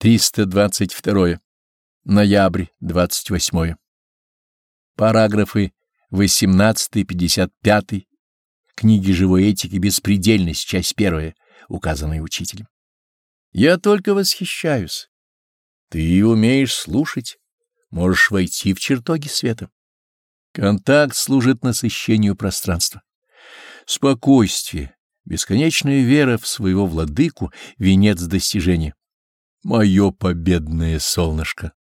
322. Ноябрь 28. Параграфы 18-55 книги живой этики «Беспредельность», часть первая, указанная учителем. Я только восхищаюсь. Ты умеешь слушать, можешь войти в чертоги света. Контакт служит насыщению пространства. Спокойствие, бесконечная вера в своего владыку — венец достижения. Мое победное солнышко!